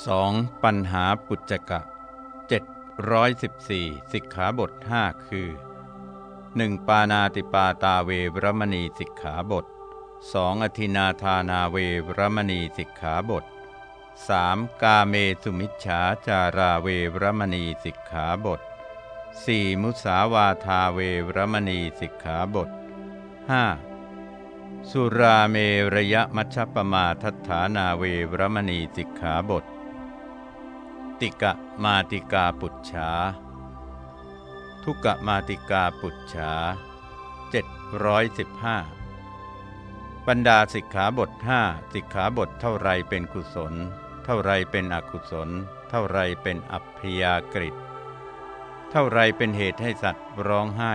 2. ปัญหาปุจจกะ 714 สิกขาบท 5 คือ 1. ปานาติปาตาเวรมณีสิกขาบท 2. อธินาธานาเวรมณีสิกขาบท 3. กาเมสุมิชฉาจาราเวรมณีสิกขาบท 4. มุสาวาทาเวรมณีสิกขาบท 5. สุราเมระยะมัชฌปมาทัฏฐานาเวรมณีสิกขาบท ติกะมาติกาปุจฉาทุกะมาติกาปุจฉา715บรรดาสิกขาบทห้าสิกขาบทเท่าไรเป็นกุศล เท่าไรเป็นอกุศล เท่าไรเป็นอัพยากฤิเท่าไรเป็นเหตุให้สัตว์ร้องไห้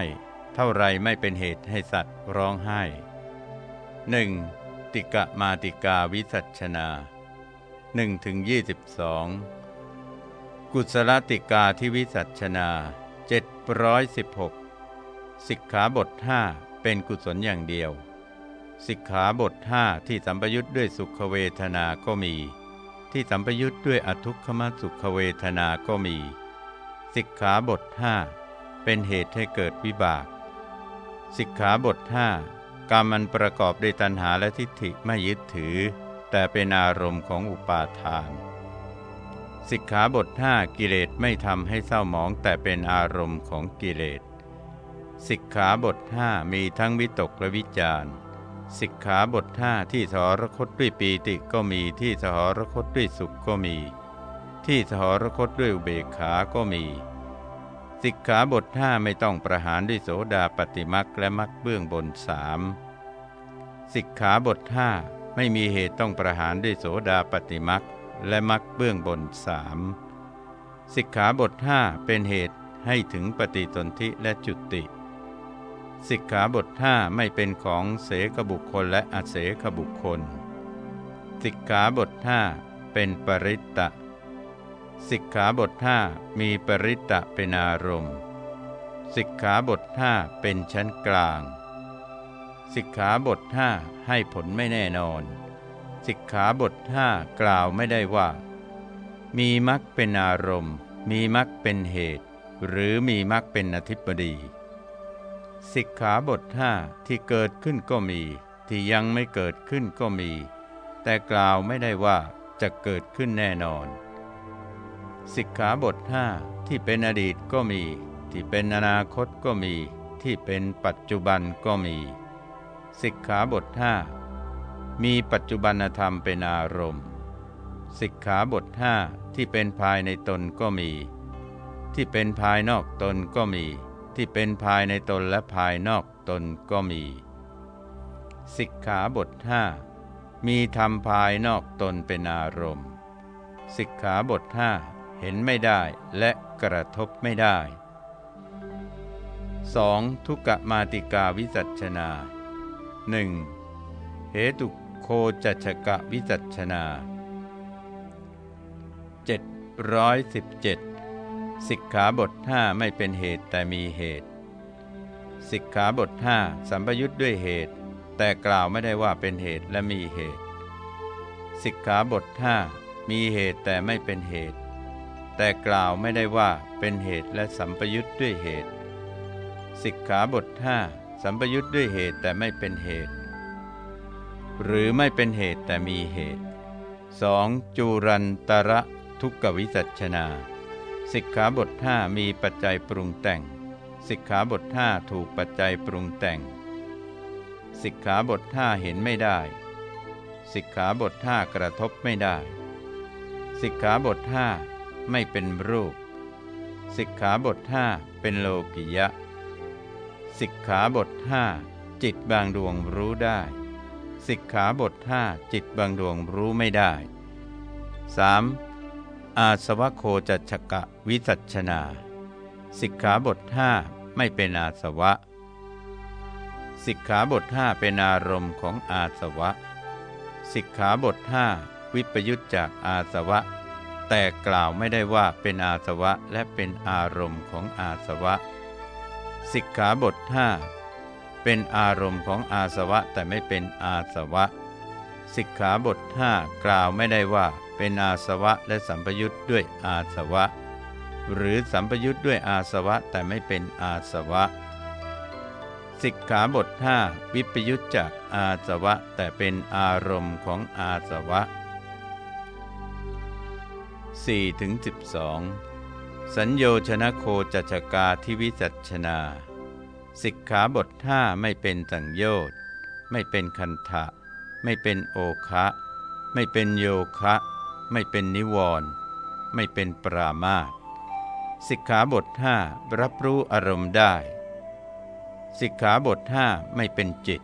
เท่าไรไม่เป็นเหตุให้สัตว์ร้องไห้หนึ่งติกะมาติกาวิสัชนา1ถึง22 กุศลติกาที่วิสัชนา 716 สิกขาบทห้าเป็นกุศลอย่างเดียว สิกขาบทห้าที่สัมปยุทธ์ด้วยสุขเวทนาก็มี ที่สัมปยุทธ์ด้วยอทุกขมสุขเวทนาก็มี สิกขาบทห้าเป็นเหตุให้เกิดวิบาก สิกขาบทห้ากรรมมันประกอบด้วยตัณหาและทิฏฐิไม่ยึดถือ แต่เป็นอารมณ์ของอุปาทาน สิกขาบทห้ากิเลสไม่ทำให้เศร้าหมองแต่เป็นอารมณ์ของกิเลสสิกขาบทห้ามีทั้งวิตกและวิจารสิกขาบทห้าที่สหรคตด้วยปีติก็มีที่สหรคตด้วยสุขก็มี ที่สหรคตด้วยอุเบกขาก็มี สิกขาบทห้าไม่ต้องประหารด้วยโสดาปฏิมักและมักเบื้องบนสามสิกขาบทห้าไม่มีเหตุต้องประหารด้วยโสดาปฏิมัก และมักเบื้องบนสามสิกขาบทห้าเป็นเหตุให้ถึงปฏิสนธิและจุติ สิกขาบทห้าไม่เป็นของเสกบุคคลและอเสกบุคคล สิกขาบทห้าเป็นปริตตะสิกขาบทห้ามีปริตตะเป็นอารมณ์ สิกขาบทห้าเป็นชั้นกลาง สิกขาบทห้าให้ผลไม่แน่นอน สิกขาบทห้ากล่าวไม่ได้ว่า มีมรรคเป็นอารมณ์ มีมรรคเป็นเหตุ หรือมีมรรคเป็นอธิปดีสิกขาบทห้าที่เกิดขึ้นก็มี ที่ยังไม่เกิดขึ้นก็มี แต่กล่าวไม่ได้ว่าจะเกิดขึ้นแน่นอน สิกขาบทห้าที่เป็นอดีตก็มี ที่เป็นอนาคตก็มี ที่เป็นปัจจุบันก็มี สิกขาบทห้า มีปัจจุบันธรรมเป็นอารมณ์ สิกขาบทห้าที่เป็นภายในตนก็มี ที่เป็นภายนอกตนก็มี ที่เป็นภายในตนและภายนอกตนก็มี สิกขาบทห้ามีธรรมภายนอกตนเป็นอารมณ์ สิกขาบทห้าเห็นไม่ได้และกระทบไม่ได้ 2. ทุกมาติกาวิจัชนา 1. เหตุ คจัชกะวิจัชนา717สิกขาบทห้าไม่เป็นเหตุแต่มีเหตุ สิกขาบทห้าสัมปยุทธ์ด้วยเหตุ แต่กล่าวไม่ได้ว่าเป็นเหตุและมีเหตุ สิกขาบทห้ามีเหตุแต่ไม่เป็นเหตุ แต่กล่าวไม่ได้ว่าเป็นเหตุและสัมปยุทธ์ด้วยเหตุ สิกขาบทห้าสัมปยุทธ์ด้วยเหตุแต่ไม่เป็นเหตุ หรือไม่เป็นเหตุแต่มีเหตุ 2. จูรันตระทุกขวิสัชนา สิกขาบทห้ามีปัจจัยปรุงแต่ง สิกขาบทห้าถูกปัจจัยปรุงแต่ง สิกขาบทห้าเห็นไม่ได้ สิกขาบทห้ากระทบไม่ได้ สิกขาบทห้าไม่เป็นรูป สิกขาบทห้าเป็นโลกิยะ สิกขาบทห้าจิตบางดวงรู้ได้ สิกขาบทห้าจิตบางดวงรู้ไม่ได้ 3. อาสวะโคจัชกะวิสัชนา สิกขาบทห้าไม่เป็นอาสวะ สิกขาบทห้าเป็นอารมณ์ของอาสวะ สิกขาบทห้าวิปยุตจากอาสวะ แต่กล่าวไม่ได้ว่าเป็นอาสวะและเป็นอารมณ์ของอาสวะ สิกขาบทห้า เป็นอารมณ์ของอาสวะแต่ไม่เป็นอาสวะ สิกขาบทห้ากล่าวไม่ได้ว่า เป็นอาสวะและสัมปยุทธ์ด้วยอาสวะ หรือสัมปยุทธ์ด้วยอาสวะแต่ไม่เป็นอาสวะ สิกขาบทห้าวิปยุทธจากอาสวะแต่เป็นอารมณ์ของอาสวะ4ถึง12 สัญโยชนะโคจัชกาทิวิจัชนา สิกขาบทห้าไม่เป็นสังโยชน์ไม่เป็นคันทะไม่เป็นโอคะไม่เป็นโยคะ ไม่เป็นนิวรณ์ไม่เป็นปรามาตสิกขาบทห้ารับรู้อารมณ์ได้ สิกขาบทห้าไม่เป็นจิต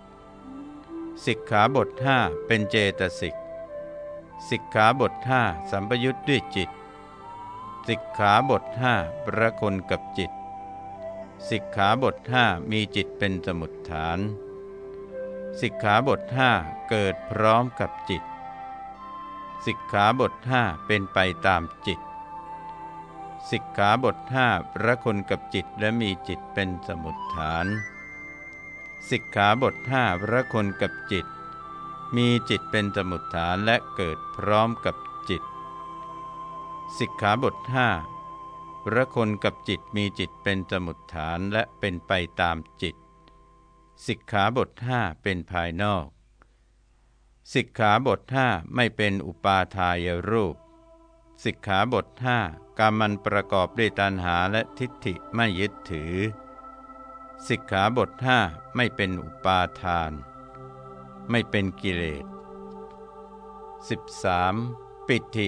สิกขาบทห้าเป็นเจตสิก สิกขาบทห้าสัมปยุทธ์ด้วยจิต สิกขาบทห้าประคนกับจิต สิกขาบทห้ามีจิตเป็นสมุดฐาน สิกขาบทห้าเกิดพร้อมกับจิต สิกขาบทห้าเป็นไปตามจิต สิกขาบทห้าประคนกับจิตและมีจิตเป็นสมุดฐาน สิกขาบทห้าประคนกับจิต มีจิตเป็นสมุดฐานและเกิดพร้อมกับจิต สิกขาบทห้า ระคนกับจิตมีจิตเป็นสมุดฐานและเป็นไปตามจิต สิกขาบทห้าเป็นภายนอก สิกขาบทห้าไม่เป็นอุปาทายรูป สิกขาบทห้ากรรมันประกอบด้วยตัณหาและทิฏฐิไม่ยึดถือ สิกขาบทห้าไม่เป็นอุปาทาน ไม่เป็นกิเลส 13. ปิติ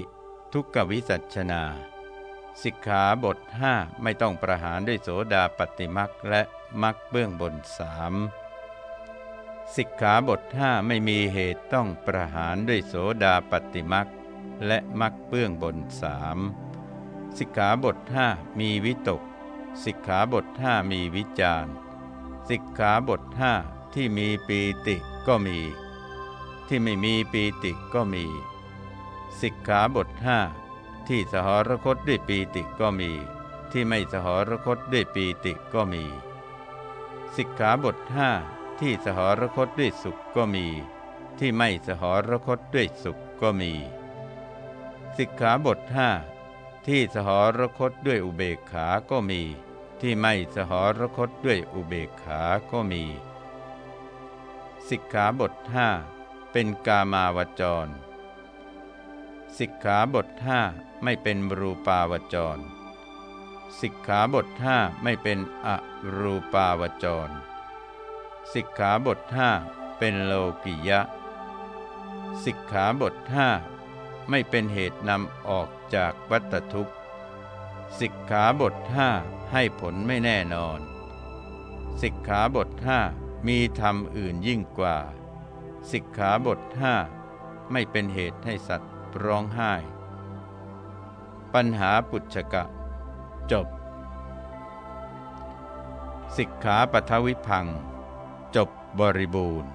ทุกขวิสัชนา สิกขาบทห้าไม่ต้องประหารด้วยโสดาปฏิมักและมักเบื้องบนสามสิกขาบทห้าไม่มีเหตุต้องประหารด้วยโสดาปฏิมักและมักเบื้องบนสามสิกขาบทห้ามีวิตก สิกขาบทห้ามีวิจารสิกขาบทห้าที่มีปีติก็มี ที่ไม่มีปีติก็มี สิกขาบทห้า ที่สหรคตด้วยปีติก็มี ที่ไม่สหรคตด้วยปีติก็มี สิกขาบทห้าที่สหรคตด้วยสุขก็มี ที่ไม่สหรคตด้วยสุขก็มี สิกขาบทห้าที่สหรคตด้วยอุเบกขาก็มี ที่ไม่สหรคตด้วยอุเบกขาก็มี สิกขาบทห้าเป็นกามาวจร สิกขาบทห้าไม่เป็นรูปาวจร สิกขาบทห้าไม่เป็นอรูปาวจร สิกขาบทห้าเป็นโลกิยะ สิกขาบทห้าไม่เป็นเหตุนำออกจากวัตทุกข์ สิกขาบทห้าให้ผลไม่แน่นอน สิกขาบทห้ามีธรรมอื่นยิ่งกว่า สิกขาบทห้าไม่เป็นเหตุให้สัตว์ ร้องไห้ ปัญหาปุจฉกะ จบ สิกขาปัทวิพัง จบบริบูรณ์